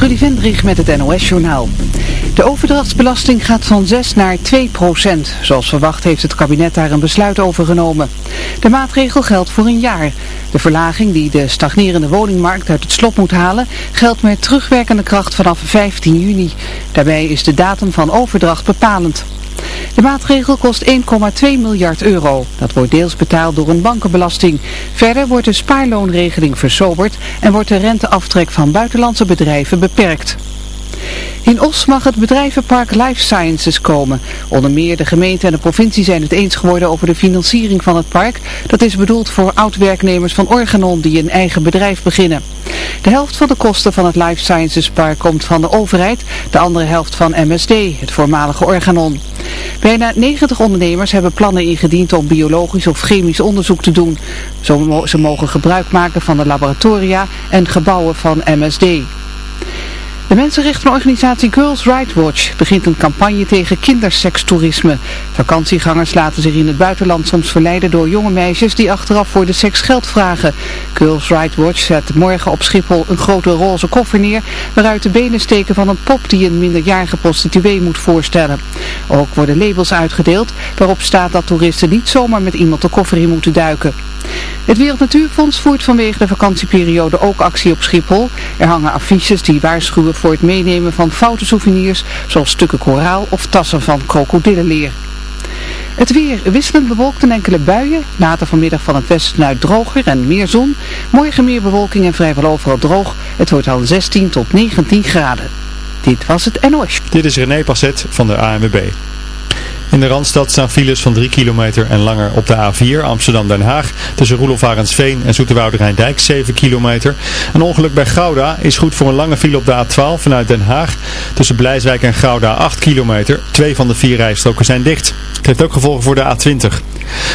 Trudy Vendrich met het NOS-journaal. De overdrachtsbelasting gaat van 6 naar 2 procent. Zoals verwacht heeft het kabinet daar een besluit over genomen. De maatregel geldt voor een jaar. De verlaging die de stagnerende woningmarkt uit het slop moet halen... geldt met terugwerkende kracht vanaf 15 juni. Daarbij is de datum van overdracht bepalend. De maatregel kost 1,2 miljard euro. Dat wordt deels betaald door een bankenbelasting. Verder wordt de spaarloonregeling versoberd en wordt de renteaftrek van buitenlandse bedrijven beperkt. In Os mag het bedrijvenpark Life Sciences komen. Onder meer de gemeente en de provincie zijn het eens geworden over de financiering van het park. Dat is bedoeld voor oud-werknemers van Organon die een eigen bedrijf beginnen. De helft van de kosten van het Life Sciences Park komt van de overheid, de andere helft van MSD, het voormalige Organon. Bijna 90 ondernemers hebben plannen ingediend om biologisch of chemisch onderzoek te doen. Zo ze mogen gebruik maken van de laboratoria en gebouwen van MSD. De mensenrechtenorganisatie Girls Right Watch begint een campagne tegen kindersekstoerisme. Vakantiegangers laten zich in het buitenland soms verleiden door jonge meisjes die achteraf voor de seks geld vragen. Girls Right Watch zet morgen op Schiphol een grote roze koffer neer waaruit de benen steken van een pop die een minderjarige prostituee moet voorstellen. Ook worden labels uitgedeeld waarop staat dat toeristen niet zomaar met iemand de koffer in moeten duiken. Het Wereld Natuurfonds voert vanwege de vakantieperiode ook actie op Schiphol. Er hangen affiches die waarschuwen voor het meenemen van foute souvenirs, zoals stukken koraal of tassen van krokodillenleer. Het weer wisselend bewolkt en enkele buien. Later vanmiddag van het westen uit droger en meer zon. Morgen meer bewolking en vrijwel overal droog. Het wordt al 16 tot 19 graden. Dit was het NOS. Dit is René Passet van de ANWB. In de Randstad staan files van 3 kilometer en langer op de A4 Amsterdam-Den Haag. Tussen Roelof Arendsveen en Zoeterwoude Dijk 7 kilometer. Een ongeluk bij Gouda is goed voor een lange file op de A12 vanuit Den Haag. Tussen Blijswijk en Gouda 8 kilometer. Twee van de vier rijstroken zijn dicht. Het heeft ook gevolgen voor de A20.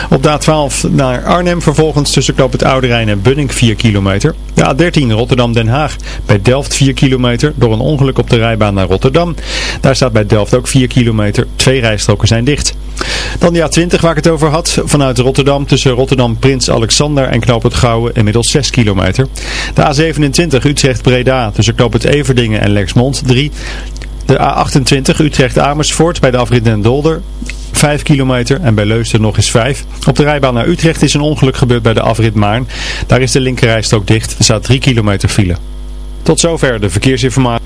Op de A12 naar Arnhem vervolgens tussen Knoop het Oude Rijn en Bunning 4 kilometer. De A13 Rotterdam-Den Haag bij Delft 4 kilometer door een ongeluk op de rijbaan naar Rotterdam. Daar staat bij Delft ook 4 kilometer. Twee rijstroken zijn dicht. Dan de A20 waar ik het over had. Vanuit Rotterdam tussen Rotterdam Prins Alexander en Knoop het Gouwen inmiddels 6 kilometer. De A27 Utrecht-Breda tussen Knoop het Everdingen en Lexmond 3. De A28 Utrecht-Amersfoort bij de afrit Den Dolder 5 kilometer en bij Leusden nog eens 5. Op de rijbaan naar Utrecht is een ongeluk gebeurd bij de afrit Maarn. Daar is de linkerrijstrook dicht. Er staat 3 kilometer file. Tot zover de verkeersinformatie.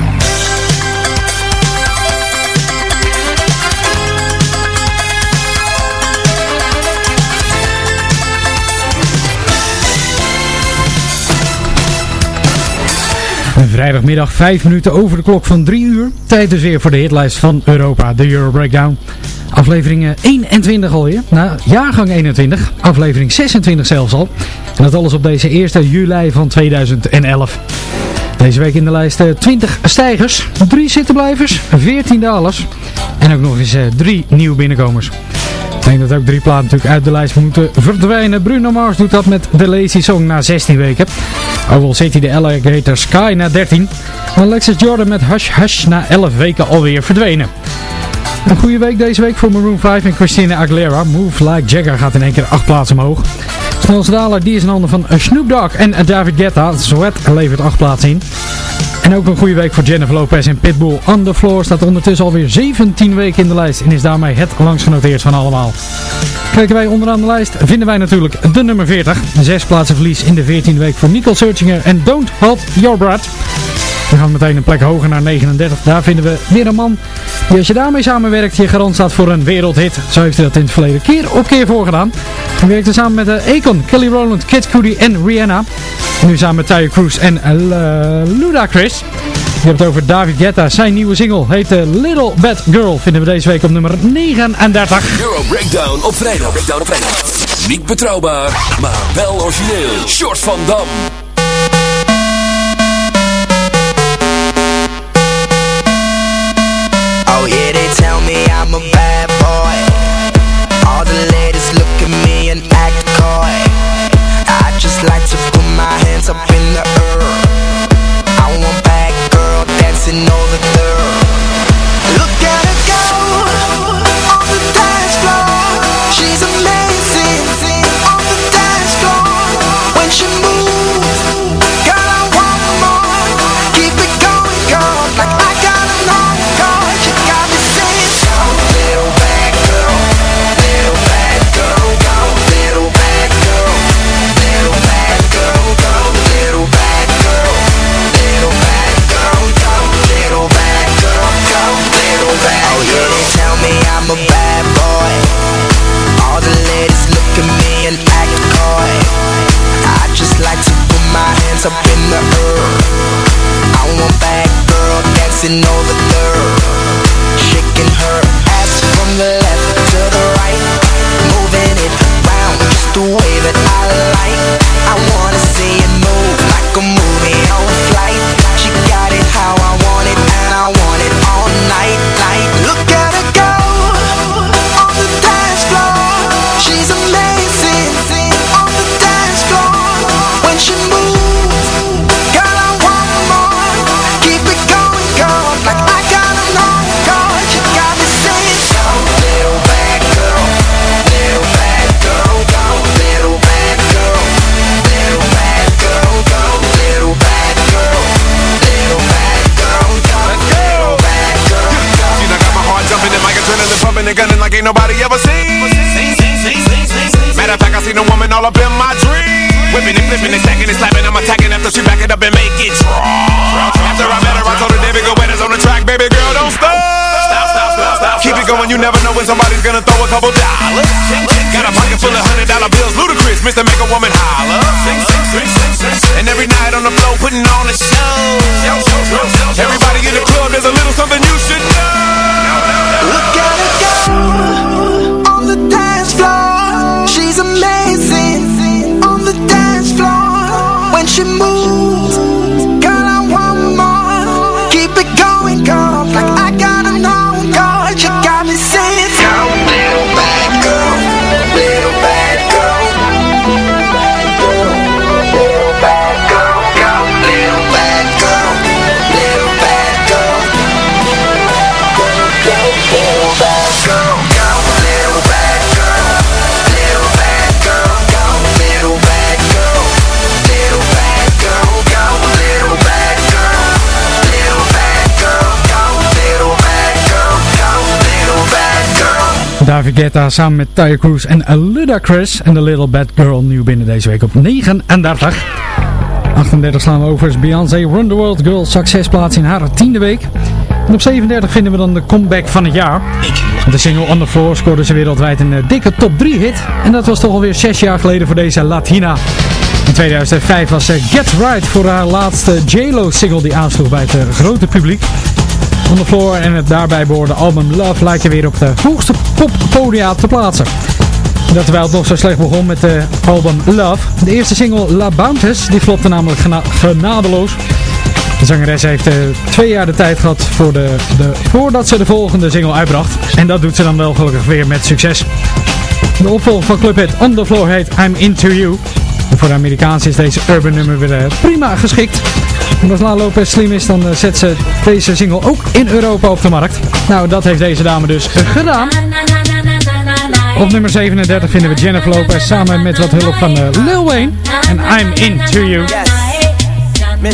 Vrijdagmiddag 5 minuten over de klok van 3 uur. Tijd dus weer voor de hitlijst van Europa, de Euro Breakdown. Aflevering 21 alweer. Nou, jaargang 21. Aflevering 26 zelfs al. En dat alles op deze 1 juli van 2011. Deze week in de lijst 20 stijgers, 3 zittenblijvers, 14 dalers. En ook nog eens 3 nieuwe binnenkomers. Denk dat ook drie platen natuurlijk uit de lijst moeten verdwijnen. Bruno Mars doet dat met The Lazy Song na 16 weken. Overal zit hij de Alligator Sky na 13. Alexis Jordan met Hush Hush na 11 weken alweer verdwenen. Een goede week deze week voor Maroon 5 en Christina Aguilera. Move Like Jagger gaat in één keer 8 plaatsen omhoog. Snelste daler die is een ander van Snoop Dogg en David Guetta. Sweat levert 8 plaatsen in. En ook een goede week voor Jennifer Lopez en Pitbull. On the Floor staat ondertussen alweer 17 weken in de lijst en is daarmee het langst genoteerd van allemaal. Kijken wij onderaan de lijst, vinden wij natuurlijk de nummer 40. Zes plaatsen verlies in de 14e week voor Nicole Searchinger en Don't Hold Your Breath. We gaan meteen een plek hoger naar 39. Daar vinden we weer een man die als je daarmee samenwerkt je garant staat voor een wereldhit. Zo heeft hij dat in het verleden keer op keer voorgedaan. Hij werkte samen met uh, Akon, Kelly Rowland, Kid Cudi en Rihanna. nu samen met Tyre Cruz en uh, Ludacris. Je hebt het over David Guetta. Zijn nieuwe single heet uh, Little Bad Girl. Vinden we deze week op nummer 39. Euro Breakdown op vrijdag. Breakdown op vrijdag. Niet betrouwbaar, maar wel origineel. Short van Dam. Oh yeah, they tell me I'm a bad boy. All the ladies look at me and act coy. I just like to put my hands up in the the I want bad girl dancing all when gonna throw a couple dollars. Got a pocket full of hundred dollar bills, ludicrous, Mr. Make a Woman holler. And every night on the floor, putting on a show. Everybody in the club, there's a little something you Guetta samen met Tyre Cruz en Ludacris en The Little Bad Girl nieuw binnen deze week op 39. 38 slaan we over is Beyoncé Run the World Girl zak 6 plaatsen in haar tiende week. En op 37 vinden we dan de comeback van het jaar. De single On The Floor scoorde ze wereldwijd een eh, dikke top 3 hit. En dat was toch alweer 6 jaar geleden voor deze Latina. In 2005 was Get Right voor haar laatste J-Lo single die aansloeg bij het eh, grote publiek. On The Floor en het daarbij behoorde album Love lijken weer op de hoogste poppodia te plaatsen. En Dat terwijl het nog zo slecht begon met de album Love. De eerste single La Bounces, die flopte namelijk gena genadeloos. De zangeres heeft eh, twee jaar de tijd gehad voor de, de, voordat ze de volgende single uitbracht. En dat doet ze dan wel gelukkig weer met succes. De opvolger van Clubhead On The Floor heet I'm Into You. Voor de Amerikaanse is deze urban nummer weer eh, prima geschikt. En als La Lopez slim is, dan eh, zet ze deze single ook in Europa op de markt. Nou, dat heeft deze dame dus gedaan. Op nummer 37 vinden we Jennifer Lopez samen met wat hulp van eh, Lil Wayne. En I'm Into You. Man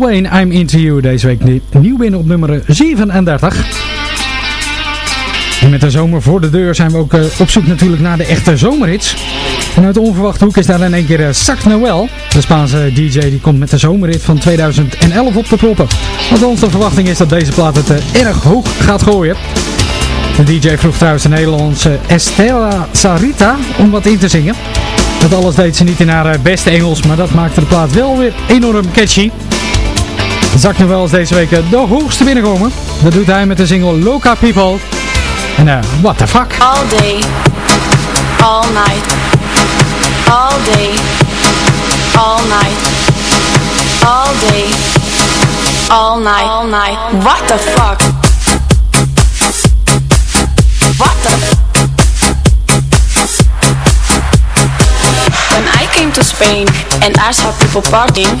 Lil I'm Into You. Deze week ni- nieuw binnen op nummer 37. En met de zomer voor de deur zijn we ook eh, op zoek natuurlijk naar de echte zomerhits. En uit de onverwachte hoek is daar in één keer Sac Noel. De Spaanse DJ die komt met de zomerhit van 2011 op te proppen. Want onze verwachting is dat deze plaat het erg hoog gaat gooien. De DJ vroeg trouwens de Nederlandse Estela Sarita om wat in te zingen. Dat alles deed ze niet in haar beste Engels, maar dat maakte de plaat wel weer enorm catchy. Zak Noel is deze week de hoogste binnenkomen. Dat doet hij met de single Loca People. En uh, what the fuck? All day, all night, all day, all night, all day, all night, all night. What the fuck? What the When I came to Spain and I saw people partying,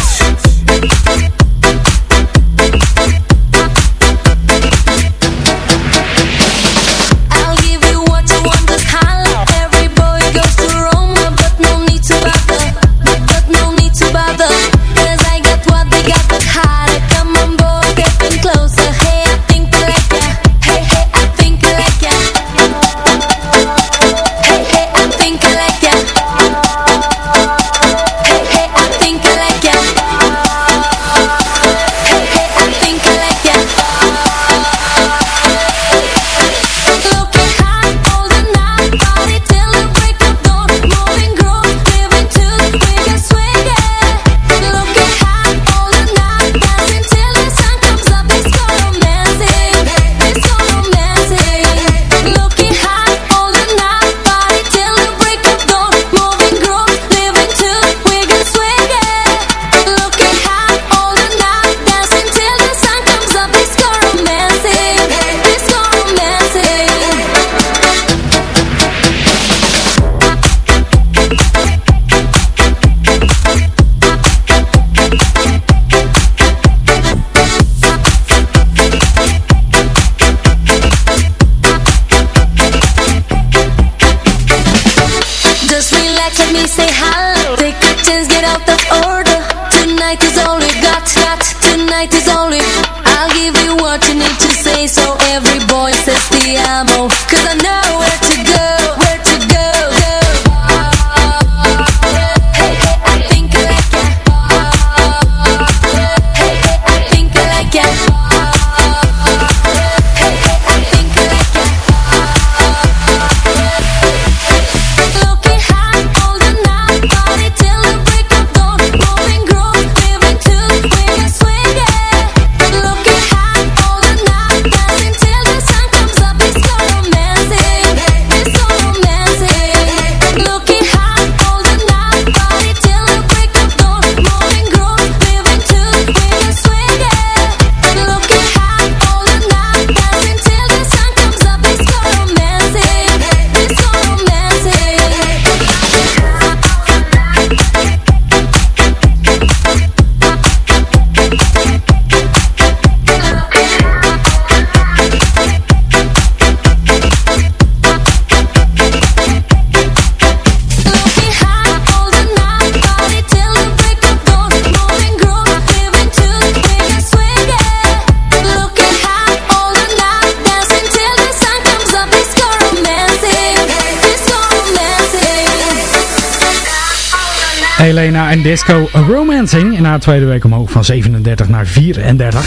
En Disco Romancing. In haar tweede week omhoog van 37 naar 34.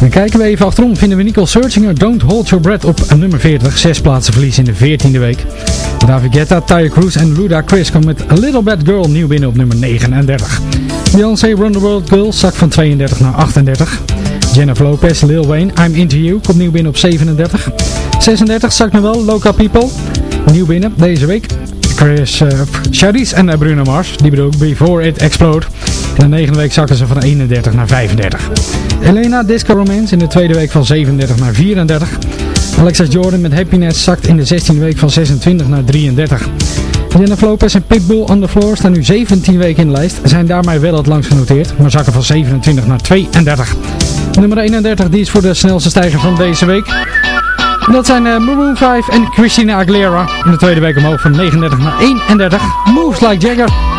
Dan kijken we even achterom. Vinden we Nicole Searchinger Don't Hold Your Breath op nummer 40. Zes plaatsen verlies in de 14e week. David Guetta, Tyre Cruz en Luda Chris komen met A Little Bad Girl nieuw binnen op nummer 39. Beyoncé Run the World Girl zak van 32 naar 38. Jennifer Lopez, Lil Wayne, I'm Into You komt nieuw binnen op 37. 36 zakt nog wel, Loca People. Nieuw binnen deze week. Chris uh, en Bruno Mars, die bedoel ik Before It Explode. In de negende week zakken ze van 31 naar 35. Elena Disco Romance in de tweede week van 37 naar 34. Alexa Jordan met Happiness zakt in de 16e week van 26 naar 33. Jennifer Lopez en Pitbull on the Floor staan nu 17 weken in de lijst. Zijn daarmee wel het langst genoteerd, maar zakken van 27 naar 32. Nummer 31 die is voor de snelste stijger van deze week. Dat zijn uh, Maroon 5 en Christina Aguilera. In de tweede week omhoog van 39 naar 31. Moves like Jagger.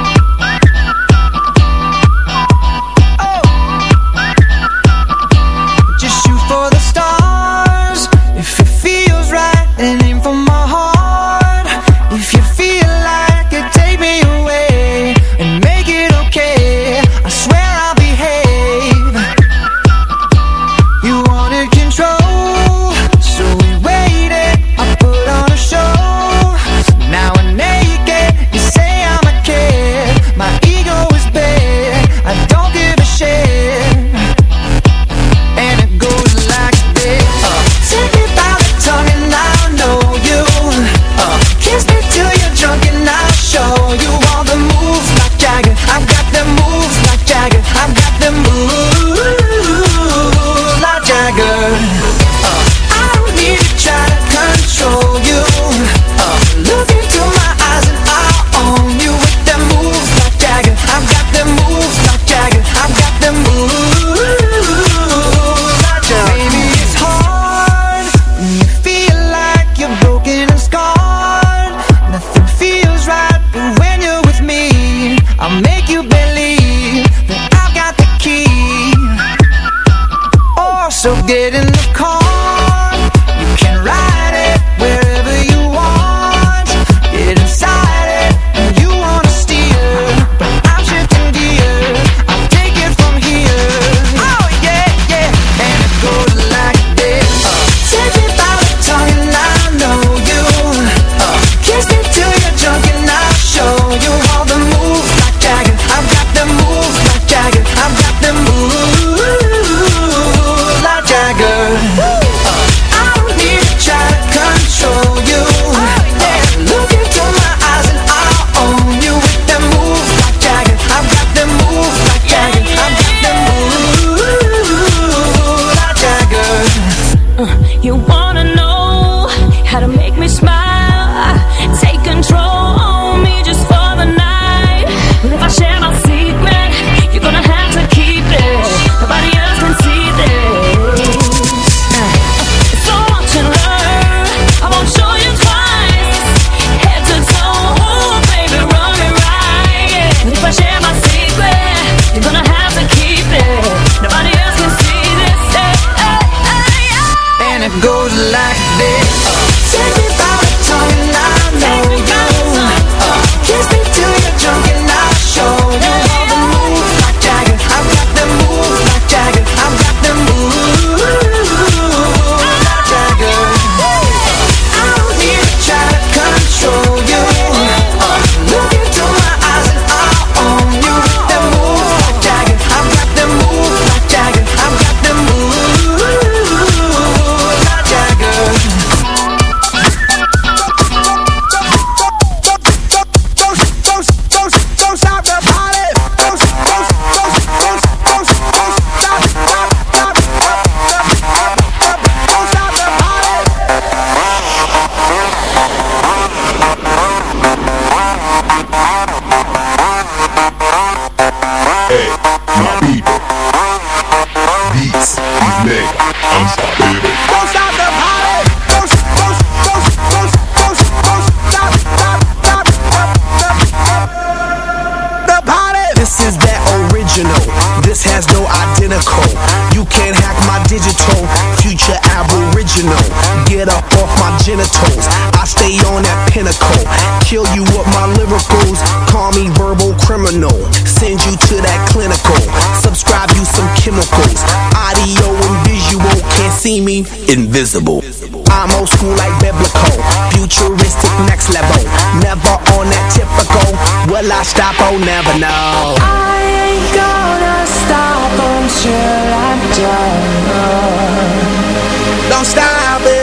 I'm old school like biblical, futuristic next level. Never on that typical. Will I stop? Oh, never know. I ain't gonna stop until I'm done. Don't stop it.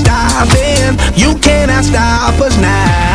no. You cannot stop us now.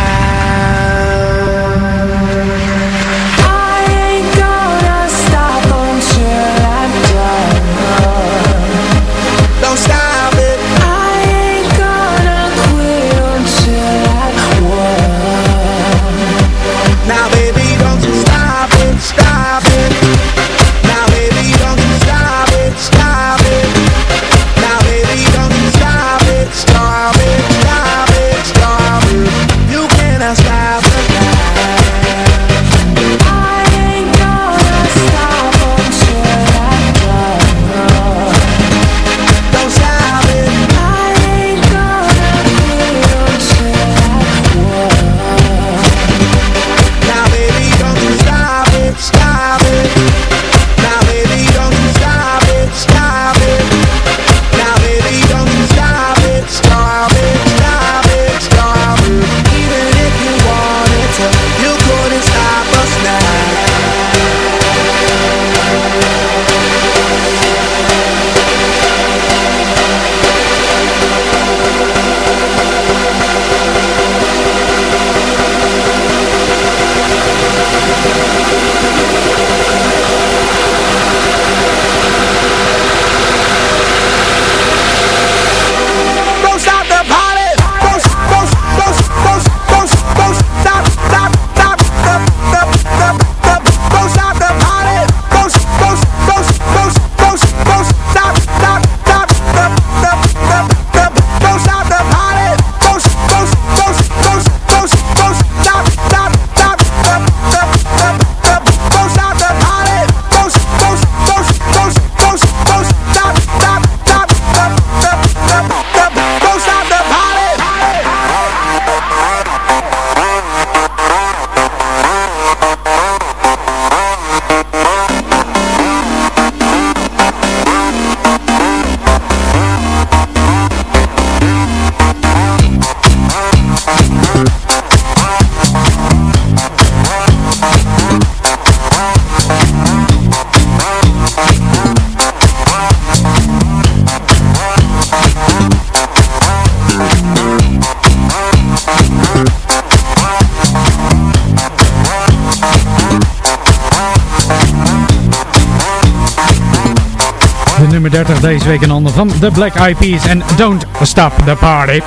De Black Eyed Peas en Don't Stop the Party.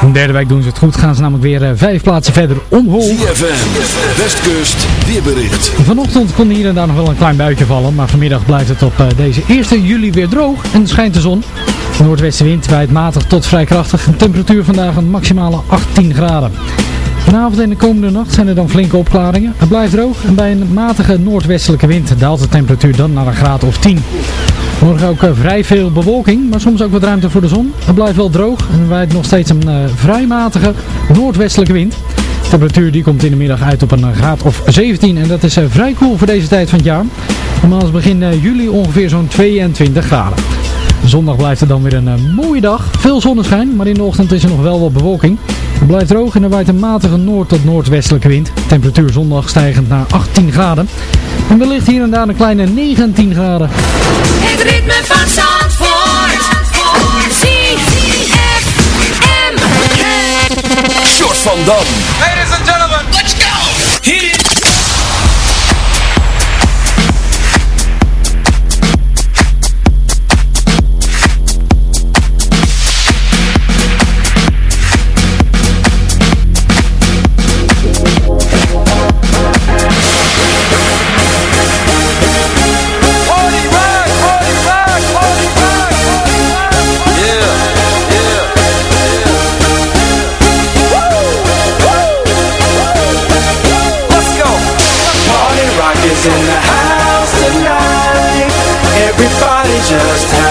De derde week doen ze het goed, gaan ze namelijk weer uh, vijf plaatsen verder omhoog. ZFM, Westkust, weerbericht. Vanochtend kon hier en daar nog wel een klein buitje vallen, maar vanmiddag blijft het op uh, deze 1 juli weer droog en schijnt de zon. De noordwestenwind waait matig tot vrij krachtig, een temperatuur vandaag een maximale 18 graden. Vanavond en de komende nacht zijn er dan flinke opklaringen. Het blijft droog en bij een matige noordwestelijke wind daalt de temperatuur dan naar een graad of 10. Morgen ook uh, vrij veel bewolking, maar soms ook wat ruimte voor de zon. Het blijft wel droog en waait nog steeds een uh, vrij matige noordwestelijke wind. De temperatuur die komt in de middag uit op een graad of 17 en dat is vrij koel voor deze tijd van het jaar. Normaal is begin juli ongeveer zo'n 22 graden. Zondag blijft er dan weer een mooie dag. Veel zonneschijn, maar in de ochtend is er nog wel wat bewolking. Het blijft droog en er waait een matige noord- tot noordwestelijke wind. Temperatuur zondag stijgend naar 18 graden. En wellicht hier en daar een kleine 19 graden. Het ritme van Zandvoort. ZFM. Short van Dam.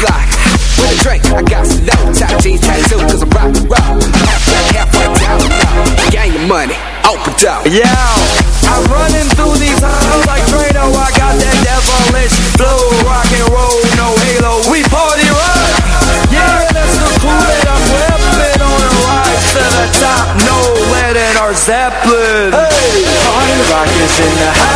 block. With a drink, I got some low top jeans tattoo, cause I'm rock, rock. Half black, half white, down the block. Gang your money, open up. Yeah, I'm running through these halls like Drano. I got that devilish flow, rock and roll, no halo. We party rock. Yeah, that's the cool that I'm whipping on a ride to the top. No lead in our Zeppelin. Hey, party rock is in the house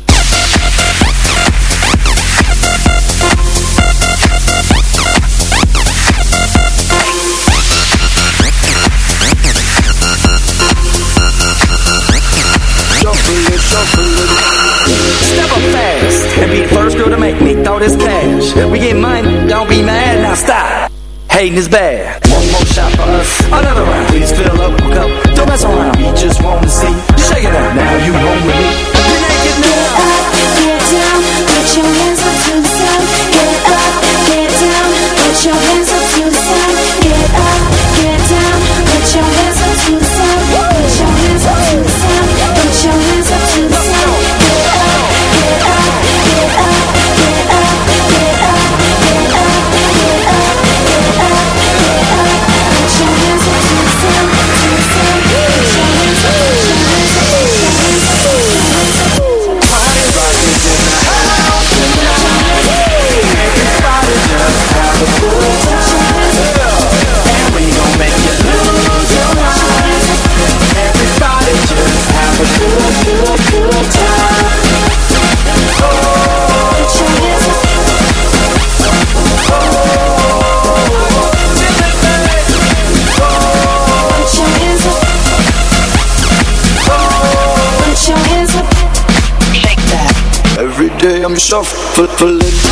be the first girl to make me throw this cash. We get money, don't be mad, now stop. Hating is bad. One more shot for us, another round. Please fill up a cup, don't mess around. We just wanna see you shake it out. Now you shuffle it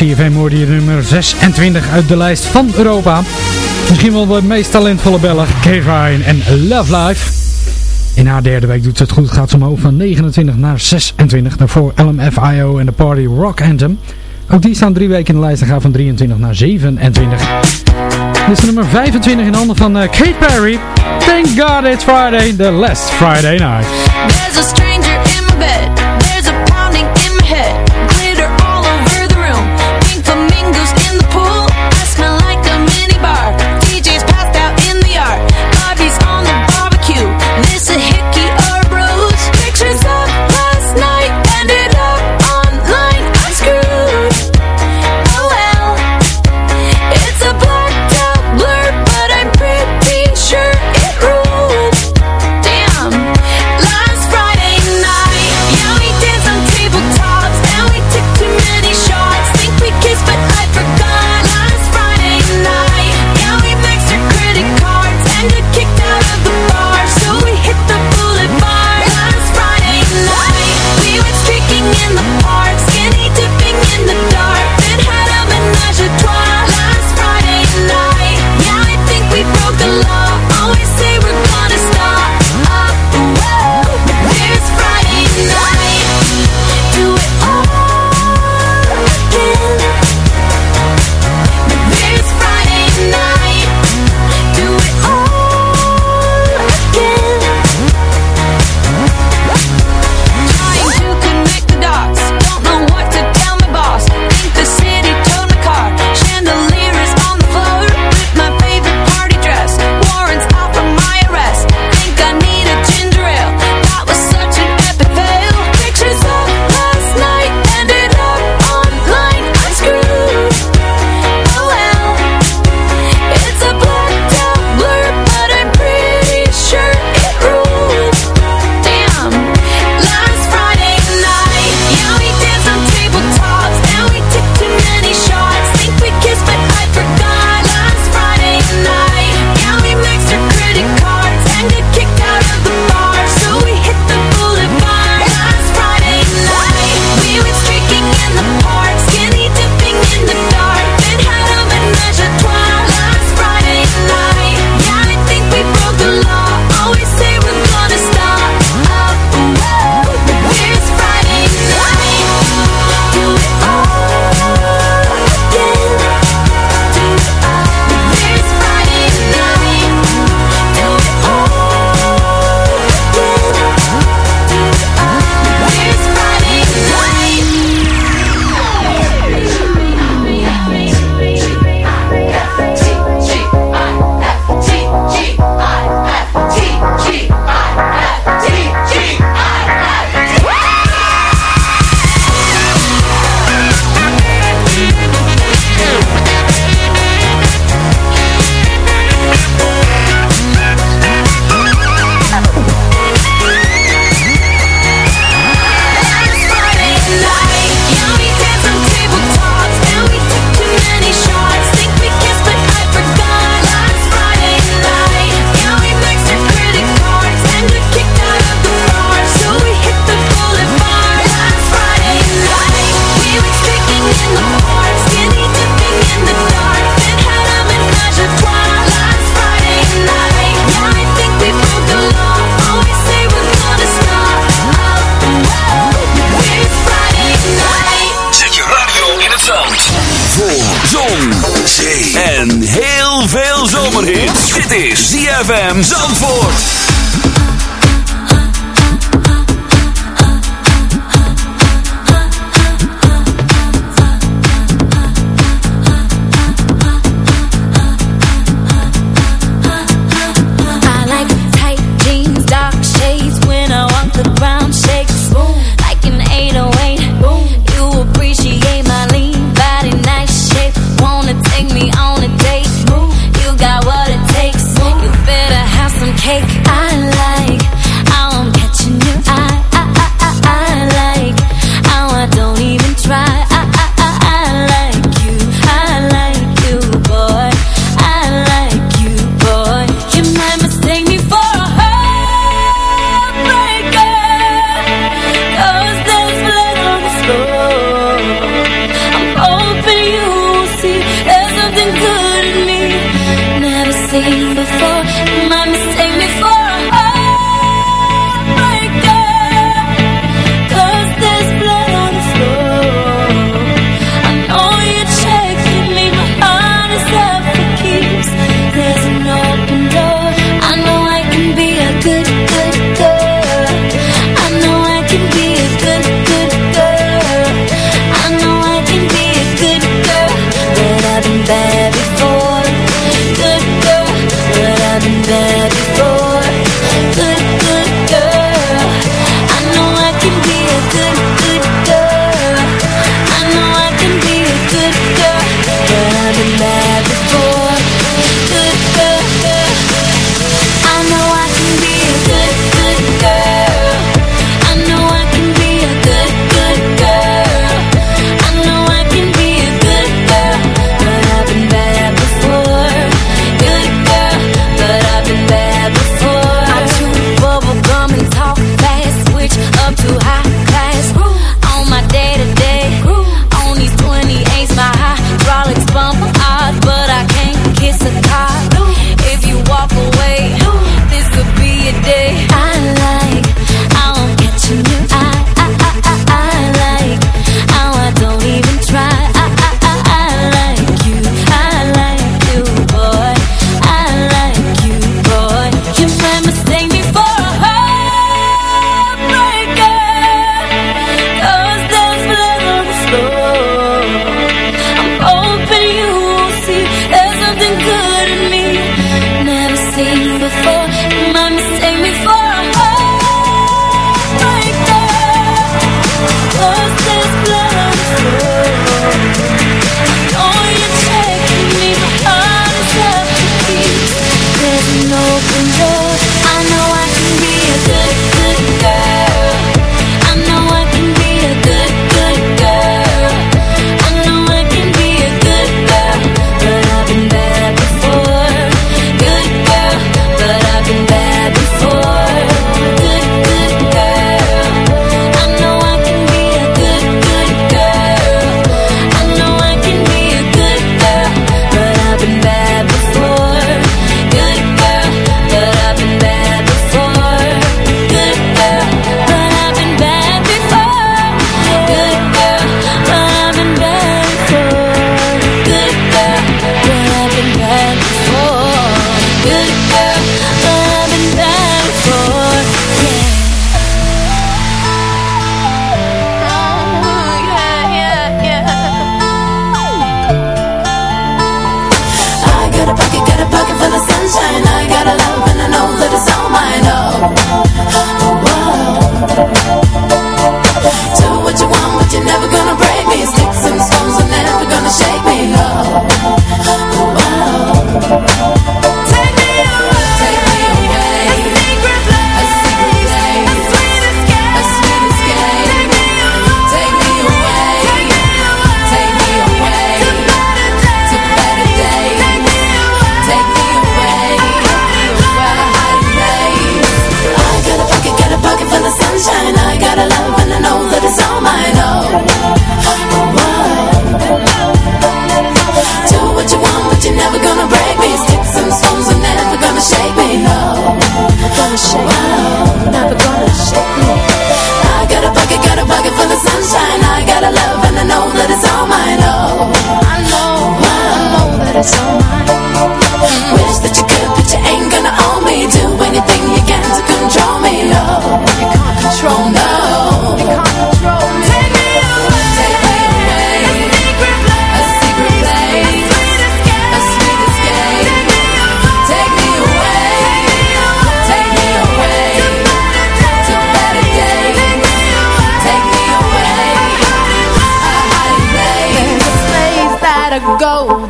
CFM hoorde nummer 26 uit de lijst van Europa. Misschien wel de meest talentvolle bellen, Kate Ryan en Love Life. In haar derde week doet ze het goed, gaat ze omhoog van 29 naar 26. Daarvoor LMFIO en de Party Rock Anthem. Ook die staan drie weken in de lijst en gaan van 23 naar 27. Dit is nummer 25 in handen van uh, Kate Perry. Thank God it's Friday, the last Friday night.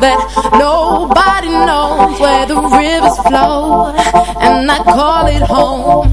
That nobody knows where the rivers flow and I call it home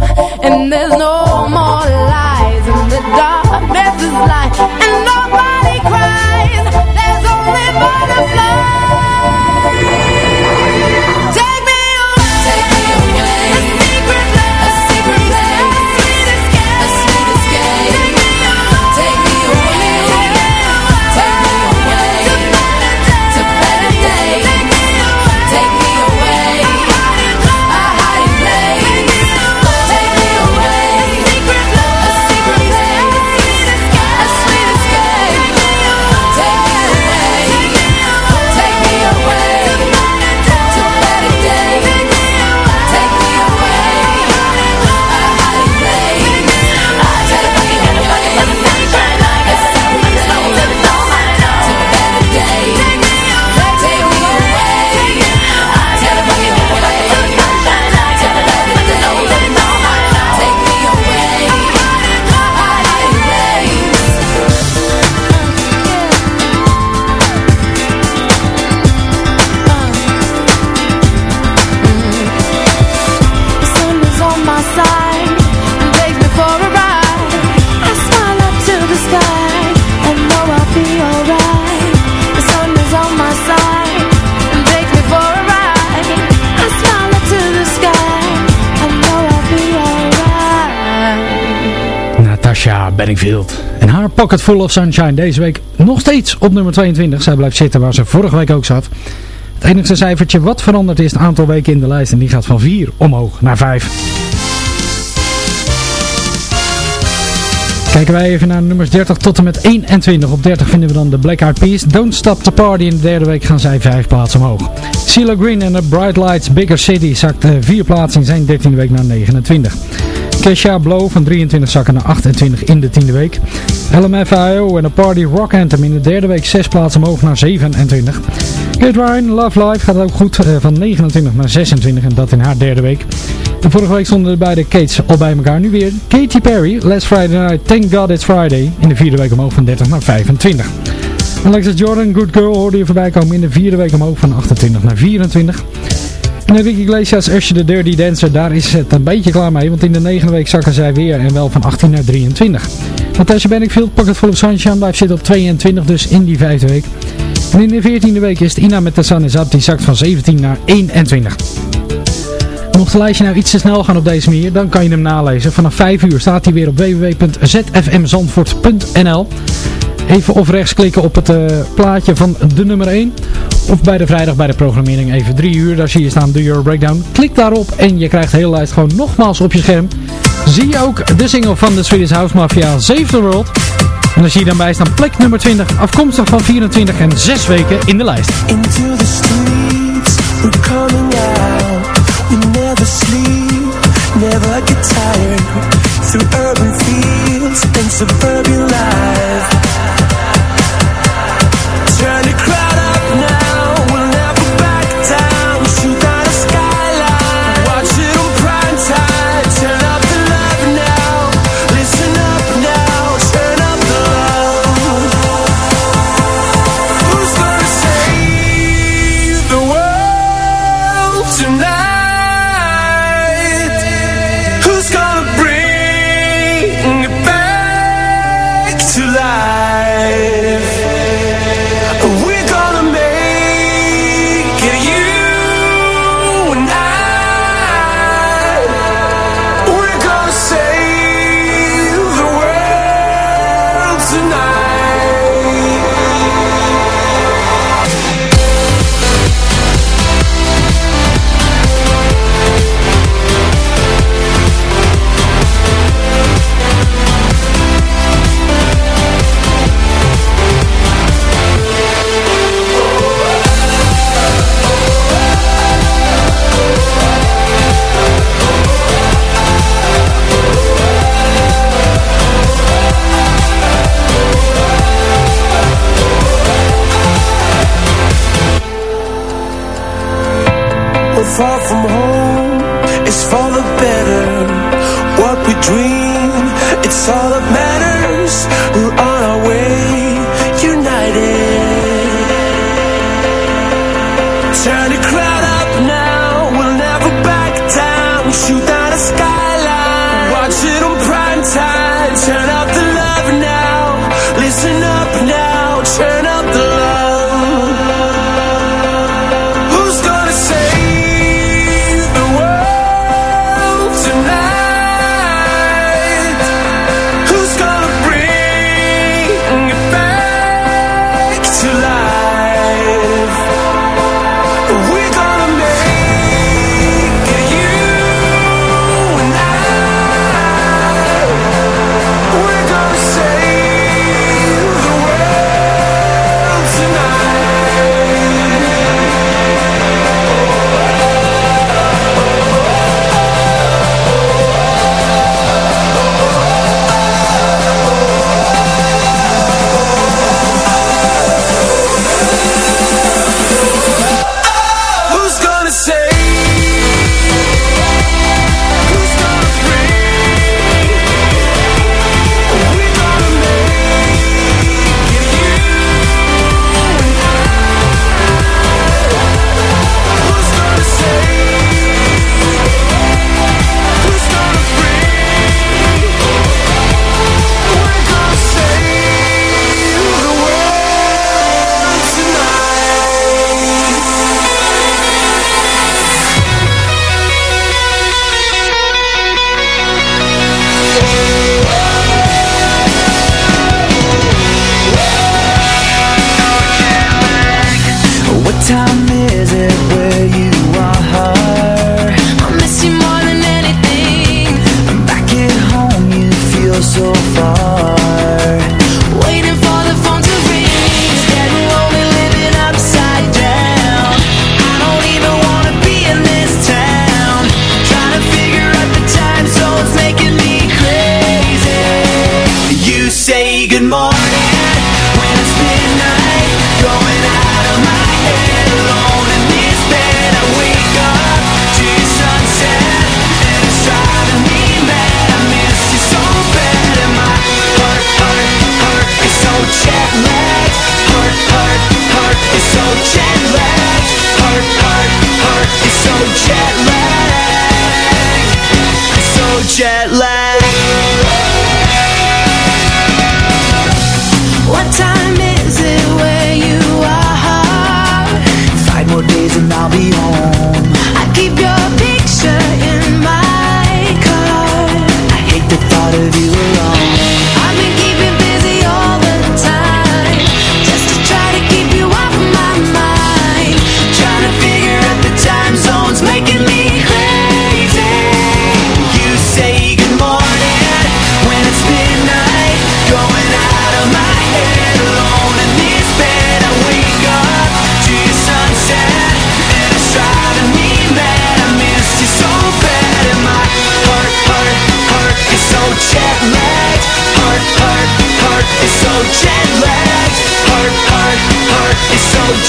En haar Pocket Full of Sunshine deze week nog steeds op nummer 22. Zij blijft zitten waar ze vorige week ook zat. Het enige cijfertje wat veranderd is het aantal weken in de lijst. En die gaat van 4 omhoog naar 5. Kijken wij even naar nummers 30 tot en met 21. Op 30 vinden we dan de Black Eyed Peas. Don't Stop the Party. In de derde week gaan zij 5 plaatsen omhoog. CeeLo Green en de Bright Lights Bigger City zakt 4 plaatsen in zijn 13e week naar 29. Kesha Blow van 23 zakken naar 28 in de tiende week. LMFAO en de Party Rock Anthem in de derde week 6 plaatsen omhoog naar 27. Kate Ryan, Love Life gaat ook goed eh, van 29 naar 26 en dat in haar derde week. De vorige week stonden de beide Kates al bij elkaar. Nu weer Katy Perry, Last Friday Night, Thank God It's Friday. In de vierde week omhoog van 30 naar 25. Alexis Jordan, Good Girl, hoorde je voorbij komen in de vierde week omhoog van 28 naar 24. En Enrique Iglesias, Usher the Dirty Dancer, daar is het een beetje klaar mee. Want in de negende week zakken zij weer en wel van 18 naar 23. Natasha Bedingfield, Pocket Full of Sunshine, blijft zitten op 22, dus in die vijfde week. En in de veertiende week is het Ina met de Sun die zakt van 17 naar 21. Mocht de lijstje nou iets te snel gaan op deze manier, dan kan je hem nalezen. Vanaf 5 uur staat hij weer op www.zfmzandvoort.nl Even of rechts klikken op het uh, plaatje van de nummer 1. Of bij de vrijdag bij de programmering even 3 uur. Daar zie je staan de Euro Breakdown. Klik daarop en je krijgt de hele lijst gewoon nogmaals op je scherm. Zie je ook de single van de Swedish House Mafia Save the World. En dan zie je dan bij staan plek nummer 20. Afkomstig van 24 en 6 weken in de lijst. Into the streets, we're coming out. We never sleep, never get tired. Through urban fields and suburban life.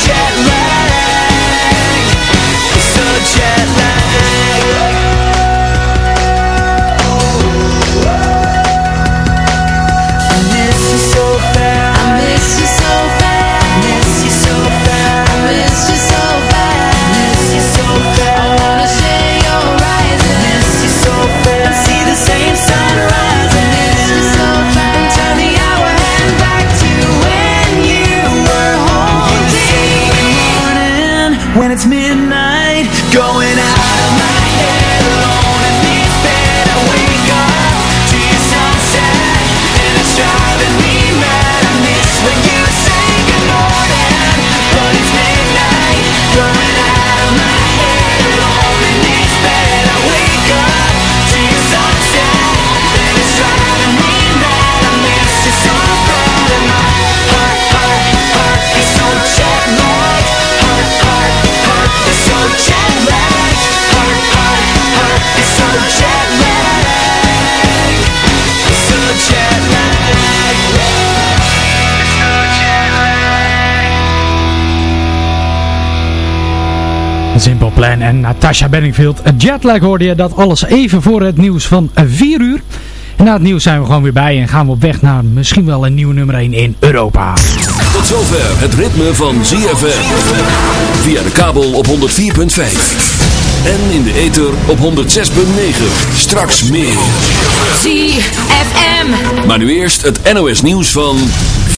jet lag. Simple Plan en Natasha Benningfield. Jetlag hoorde je dat alles even voor het nieuws van 4 uur. Na het nieuws zijn we gewoon weer bij en gaan we op weg naar misschien wel een nieuwe nummer 1 in Europa. Tot zover het ritme van ZFM. Via de kabel op 104.5. En in de ether op 106.9. Straks meer. ZFM. Maar nu eerst het NOS nieuws van...